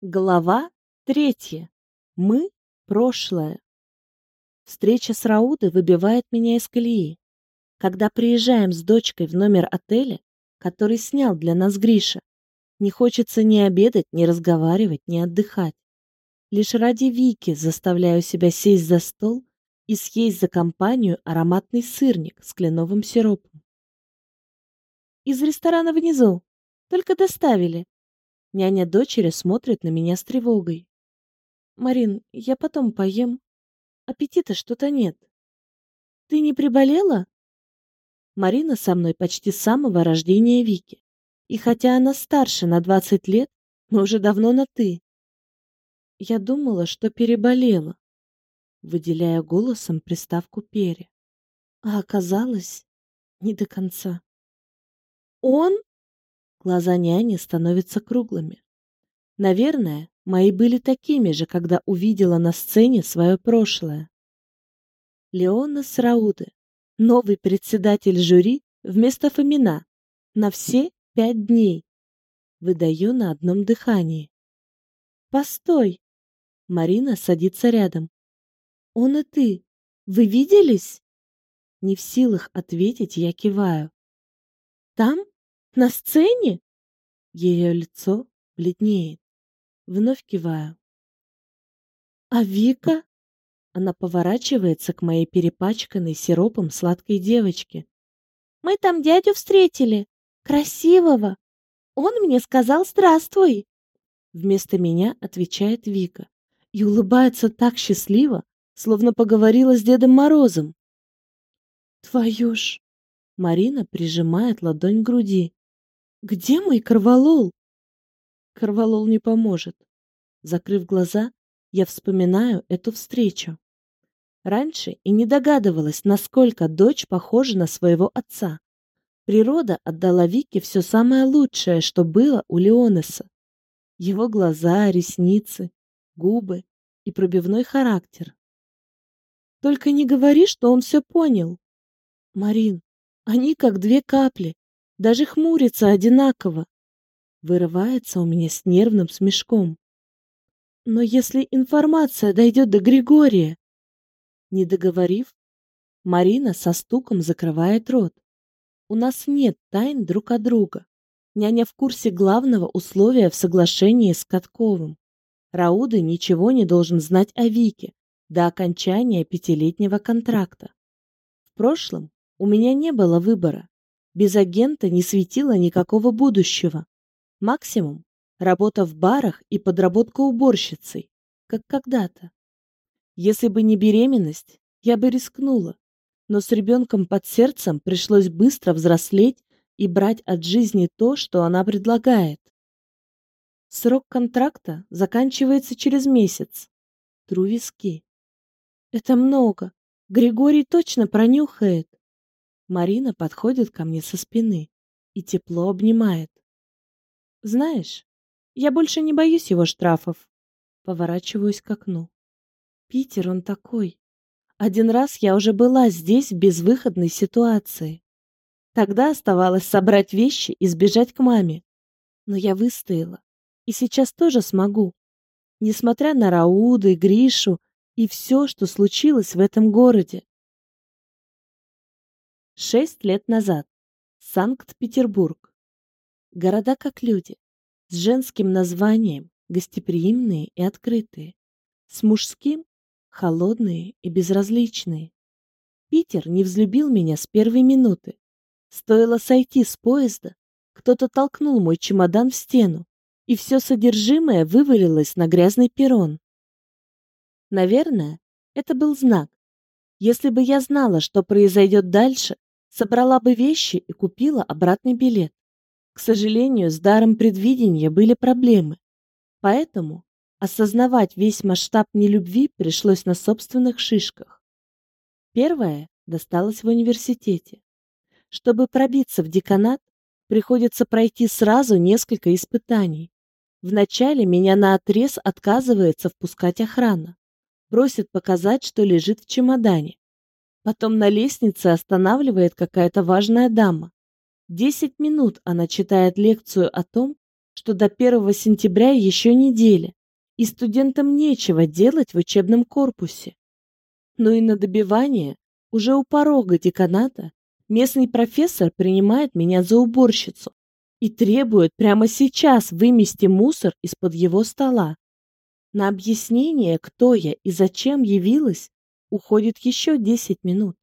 Глава третья. Мы – прошлое. Встреча с Раудой выбивает меня из колеи. Когда приезжаем с дочкой в номер отеля, который снял для нас Гриша, не хочется ни обедать, ни разговаривать, ни отдыхать. Лишь ради Вики заставляю себя сесть за стол и съесть за компанию ароматный сырник с кленовым сиропом. Из ресторана внизу. Только доставили. Няня дочери смотрит на меня с тревогой. «Марин, я потом поем. Аппетита что-то нет. Ты не приболела?» Марина со мной почти с самого рождения Вики. И хотя она старше на 20 лет, мы уже давно на «ты». Я думала, что переболела, выделяя голосом приставку «пере». А оказалось, не до конца. «Он?» Глаза няни становятся круглыми. Наверное, мои были такими же, когда увидела на сцене свое прошлое. Леона Срауды, новый председатель жюри вместо Фомина, на все пять дней. Выдаю на одном дыхании. «Постой!» Марина садится рядом. «Он и ты. Вы виделись?» Не в силах ответить, я киваю. «Там?» На сцене? Ее лицо бледнеет. Вновь киваю. А Вика? Она поворачивается к моей перепачканной сиропом сладкой девочке. Мы там дядю встретили. Красивого. Он мне сказал «Здравствуй». Вместо меня отвечает Вика и улыбается так счастливо, словно поговорила с Дедом Морозом. Твою ж! Марина прижимает ладонь к груди. Где мой корвалол? Корвалол не поможет. Закрыв глаза, я вспоминаю эту встречу. Раньше и не догадывалась, насколько дочь похожа на своего отца. Природа отдала Вике все самое лучшее, что было у Леонеса. Его глаза, ресницы, губы и пробивной характер. Только не говори, что он все понял. Марин, они как две капли, даже хмурится одинаково. Вырывается у меня с нервным смешком. Но если информация дойдет до Григория... Не договорив, Марина со стуком закрывает рот. У нас нет тайн друг от друга. Няня в курсе главного условия в соглашении с Катковым. Рауда ничего не должен знать о Вике до окончания пятилетнего контракта. В прошлом у меня не было выбора. Без агента не светило никакого будущего. Максимум – работа в барах и подработка уборщицей, как когда-то. Если бы не беременность, я бы рискнула. Но с ребенком под сердцем пришлось быстро взрослеть и брать от жизни то, что она предлагает. Срок контракта заканчивается через месяц. Тру виски. Это много. Григорий точно пронюхает. Марина подходит ко мне со спины и тепло обнимает. Знаешь, я больше не боюсь его штрафов. Поворачиваюсь к окну. Питер, он такой. Один раз я уже была здесь в безвыходной ситуации. Тогда оставалось собрать вещи и сбежать к маме. Но я выстояла. И сейчас тоже смогу. Несмотря на Рауды, Гришу и все, что случилось в этом городе. Шесть лет назад. Санкт-Петербург. Города как люди. С женским названием, гостеприимные и открытые. С мужским – холодные и безразличные. Питер не взлюбил меня с первой минуты. Стоило сойти с поезда, кто-то толкнул мой чемодан в стену, и все содержимое вывалилось на грязный перрон. Наверное, это был знак. Если бы я знала, что произойдет дальше, собрала бы вещи и купила обратный билет. К сожалению, с даром предвидения были проблемы. Поэтому осознавать весь масштаб нелюбви пришлось на собственных шишках. Первое досталось в университете. Чтобы пробиться в деканат, приходится пройти сразу несколько испытаний. Вначале меня наотрез отказывается впускать охрана. Просит показать, что лежит в чемодане. Потом на лестнице останавливает какая-то важная дама. Десять минут она читает лекцию о том, что до 1 сентября еще неделя, и студентам нечего делать в учебном корпусе. Но и на добивание, уже у порога деканата, местный профессор принимает меня за уборщицу и требует прямо сейчас вымести мусор из-под его стола. На объяснение, кто я и зачем явилась, уходит еще 10 минут.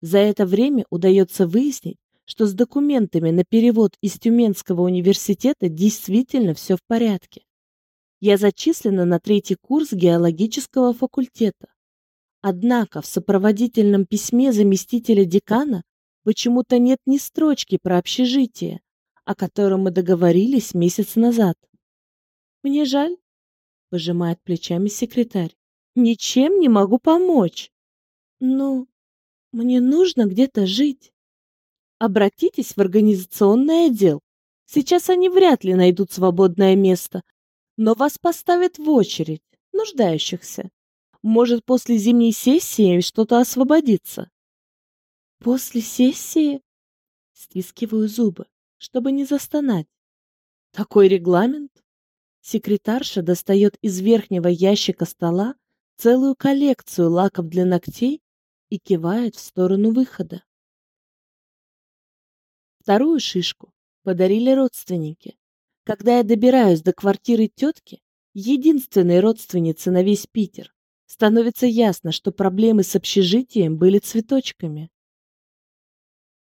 За это время удается выяснить, что с документами на перевод из Тюменского университета действительно все в порядке. Я зачислена на третий курс геологического факультета. Однако в сопроводительном письме заместителя декана почему-то нет ни строчки про общежитие, о котором мы договорились месяц назад. Мне жаль, пожимает плечами секретарь. Ничем не могу помочь. Ну, мне нужно где-то жить. Обратитесь в организационный отдел. Сейчас они вряд ли найдут свободное место, но вас поставят в очередь, нуждающихся. Может, после зимней сессии что-то освободится. После сессии? Стискиваю зубы, чтобы не застонать. Такой регламент? Секретарша достает из верхнего ящика стола целую коллекцию лаков для ногтей и кивает в сторону выхода. Вторую шишку подарили родственники. Когда я добираюсь до квартиры тетки, единственной родственницы на весь Питер, становится ясно, что проблемы с общежитием были цветочками.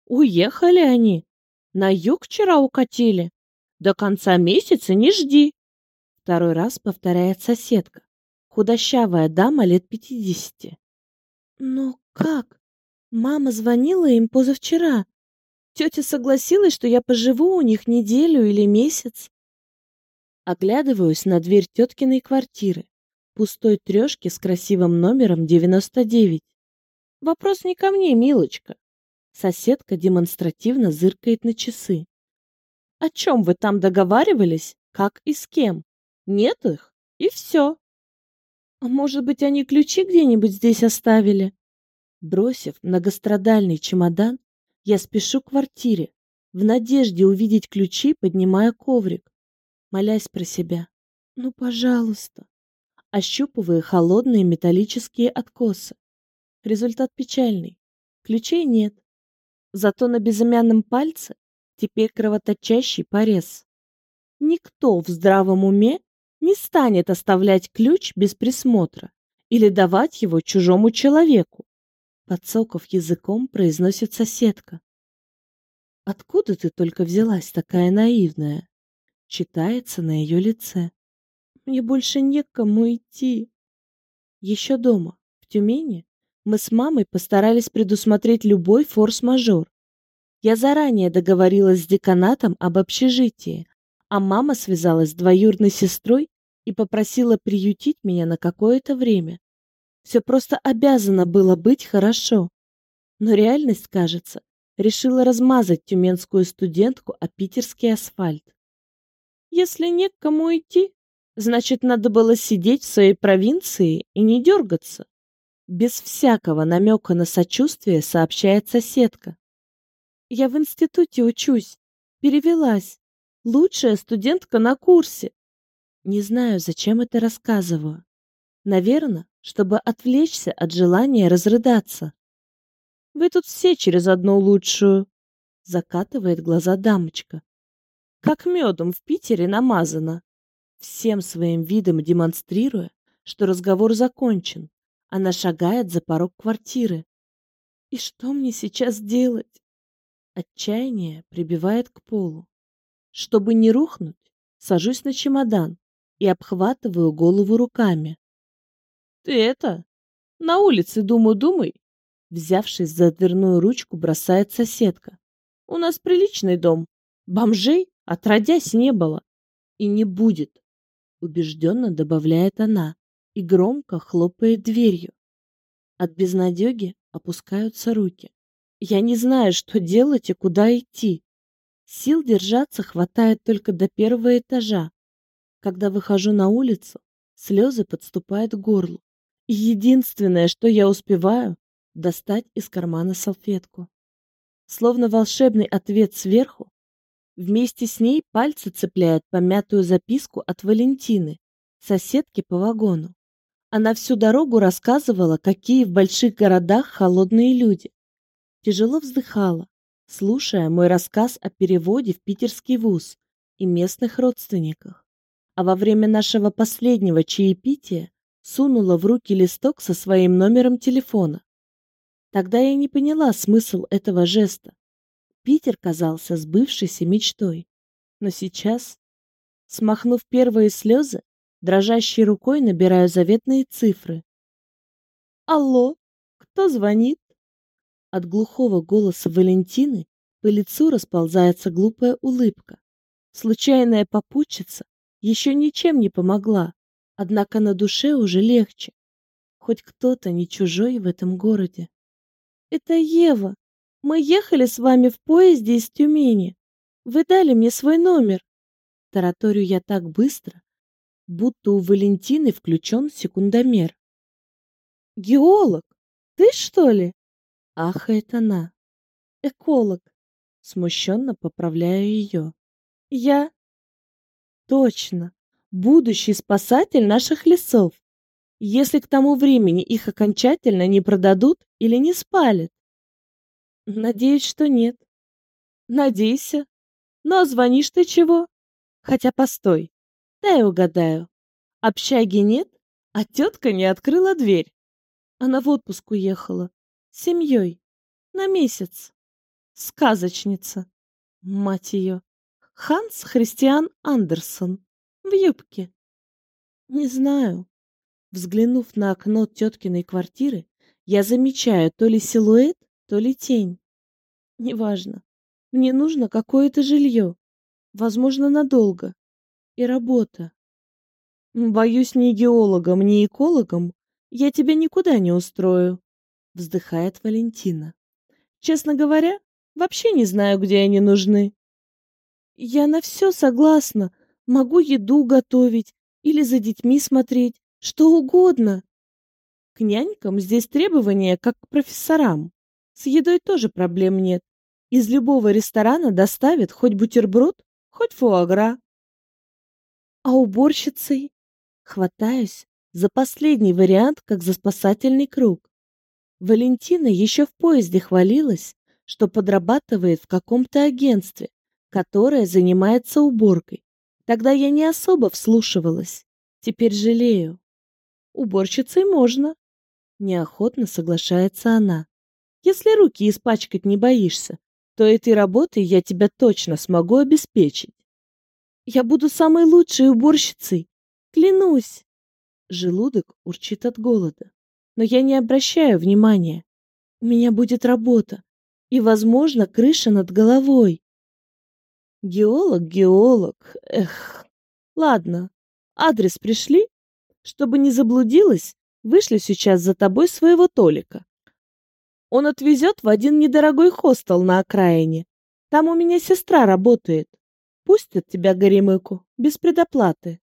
Уехали они. На юг вчера укатили. До конца месяца не жди. Второй раз повторяет соседка, худощавая дама лет пятидесяти. Но как? Мама звонила им позавчера. Тетя согласилась, что я поживу у них неделю или месяц. Оглядываюсь на дверь теткиной квартиры, пустой трешки с красивым номером 99. Вопрос не ко мне, милочка. Соседка демонстративно зыркает на часы. О чем вы там договаривались? Как и с кем? Нет их, и все. А может быть, они ключи где-нибудь здесь оставили? Бросив многострадальный чемодан, я спешу к квартире, в надежде увидеть ключи, поднимая коврик, молясь про себя. Ну, пожалуйста. Ощупывая холодные металлические откосы. Результат печальный. Ключей нет. Зато на безымянном пальце теперь кровоточащий порез. Никто в здравом уме не станет оставлять ключ без присмотра или давать его чужому человеку. Подсоков языком произносит соседка. Откуда ты только взялась такая наивная? Читается на ее лице. Мне больше некому идти. Еще дома, в Тюмени, мы с мамой постарались предусмотреть любой форс-мажор. Я заранее договорилась с деканатом об общежитии, а мама связалась с двоюродной сестрой и попросила приютить меня на какое-то время. Все просто обязано было быть хорошо. Но реальность, кажется, решила размазать тюменскую студентку о питерский асфальт. Если не к кому идти, значит, надо было сидеть в своей провинции и не дергаться. Без всякого намека на сочувствие сообщает соседка. Я в институте учусь, перевелась. Лучшая студентка на курсе. Не знаю, зачем это рассказываю. Наверное, чтобы отвлечься от желания разрыдаться. Вы тут все через одну лучшую. Закатывает глаза дамочка. Как медом в Питере намазано. Всем своим видом демонстрируя, что разговор закончен. Она шагает за порог квартиры. И что мне сейчас делать? Отчаяние прибивает к полу. Чтобы не рухнуть, сажусь на чемодан и обхватываю голову руками. «Ты это? На улице думай-думай!» Взявшись за дверную ручку, бросает соседка. «У нас приличный дом. Бомжей отродясь не было. И не будет!» Убежденно добавляет она и громко хлопает дверью. От безнадеги опускаются руки. Я не знаю, что делать и куда идти. Сил держаться хватает только до первого этажа. Когда выхожу на улицу, слезы подступают к горлу. Единственное, что я успеваю, достать из кармана салфетку. Словно волшебный ответ сверху, Вместе с ней пальцы цепляют помятую записку от Валентины, соседки по вагону. Она всю дорогу рассказывала, какие в больших городах холодные люди. Тяжело вздыхала, слушая мой рассказ о переводе в питерский вуз и местных родственниках. А во время нашего последнего чаепития сунула в руки листок со своим номером телефона. Тогда я не поняла смысл этого жеста. Питер казался сбывшейся мечтой. Но сейчас, смахнув первые слезы, дрожащей рукой набираю заветные цифры. «Алло, кто звонит?» От глухого голоса Валентины по лицу расползается глупая улыбка. Случайная попутчица еще ничем не помогла, однако на душе уже легче. Хоть кто-то не чужой в этом городе. «Это Ева. Мы ехали с вами в поезде из Тюмени. Вы дали мне свой номер». Тараторю я так быстро, будто у Валентины включен секундомер. «Геолог, ты что ли?» Ахает она. «Эколог». Смущенно поправляю ее. «Я...» «Точно. Будущий спасатель наших лесов если к тому времени их окончательно не продадут или не спалят. Надеюсь, что нет. Надейся. Ну, а звонишь ты чего? Хотя постой, дай угадаю. Общаги нет, а тетка не открыла дверь. Она в отпуск уехала. Семьей. На месяц. Сказочница. Мать ее. Ханс Христиан Андерсон. В юбке. Не знаю. Взглянув на окно теткиной квартиры, я замечаю то ли силуэт, то ли тень. Неважно. Мне нужно какое-то жилье. Возможно, надолго. И работа. Боюсь, ни геологом, ни экологом я тебя никуда не устрою, вздыхает Валентина. Честно говоря, вообще не знаю, где они нужны. Я на все согласна. Могу еду готовить или за детьми смотреть, что угодно. К нянькам здесь требования, как к профессорам. С едой тоже проблем нет. Из любого ресторана доставят хоть бутерброд, хоть фуагра. А уборщицей? Хватаюсь за последний вариант, как за спасательный круг. Валентина еще в поезде хвалилась, что подрабатывает в каком-то агентстве, которое занимается уборкой. Тогда я не особо вслушивалась. Теперь жалею. Уборщицей можно. Неохотно соглашается она. Если руки испачкать не боишься, то этой работой я тебя точно смогу обеспечить. Я буду самой лучшей уборщицей. Клянусь. Желудок урчит от голода. Но я не обращаю внимания. У меня будет работа. И, возможно, крыша над головой. Геолог, геолог. Эх. Ладно. Адрес пришли? Чтобы не заблудилась, вышлю сейчас за тобой своего Толика. Он отвезет в один недорогой хостел на окраине. Там у меня сестра работает. Пустят тебя, Горемыку, без предоплаты.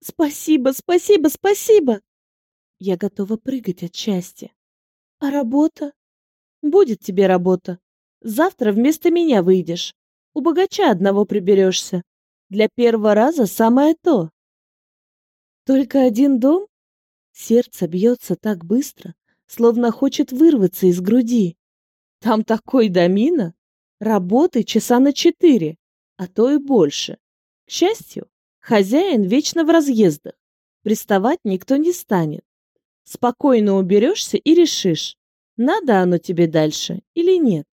Спасибо, спасибо, спасибо. Я готова прыгать от счастья. А работа? Будет тебе работа. Завтра вместо меня выйдешь. У богача одного приберешься. Для первого раза самое то. Только один дом? Сердце бьется так быстро, словно хочет вырваться из груди. Там такой домина, работы часа на четыре, а то и больше. К счастью, хозяин вечно в разъездах, приставать никто не станет. Спокойно уберешься и решишь, надо оно тебе дальше или нет.